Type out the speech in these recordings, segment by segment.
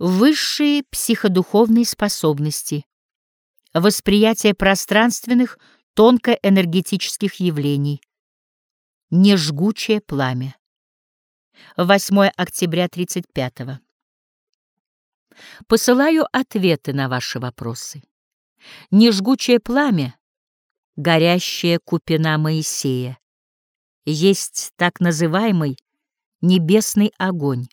Высшие психодуховные способности. Восприятие пространственных тонкоэнергетических явлений. Нежгучее пламя. 8 октября 35 -го. Посылаю ответы на ваши вопросы. Нежгучее пламя, горящая купина Моисея, есть так называемый небесный огонь,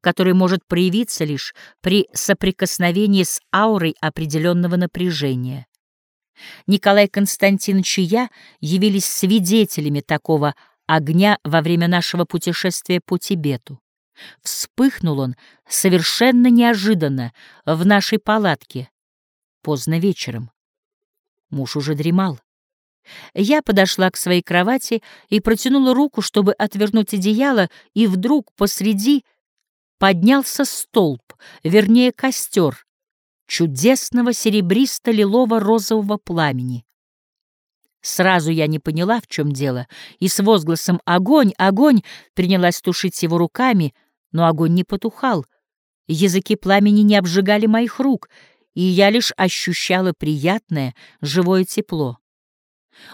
который может проявиться лишь при соприкосновении с аурой определенного напряжения. Николай Константинович и я явились свидетелями такого огня во время нашего путешествия по Тибету. Вспыхнул он совершенно неожиданно в нашей палатке поздно вечером. Муж уже дремал. Я подошла к своей кровати и протянула руку, чтобы отвернуть одеяло, и вдруг посреди поднялся столб, вернее костер, чудесного серебристо-лилово-розового пламени. Сразу я не поняла, в чем дело, и с возгласом «Огонь! Огонь!» принялась тушить его руками, но огонь не потухал. Языки пламени не обжигали моих рук, и я лишь ощущала приятное, живое тепло.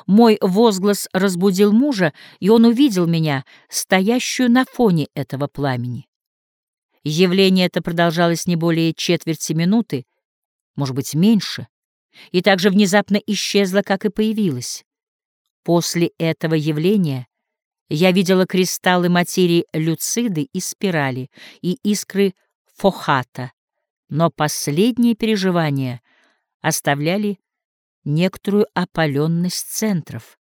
Мой возглас разбудил мужа, и он увидел меня, стоящую на фоне этого пламени. Явление это продолжалось не более четверти минуты, может быть, меньше, и также внезапно исчезло, как и появилось. После этого явления я видела кристаллы материи люциды и спирали, и искры фохата, но последние переживания оставляли некоторую опаленность центров.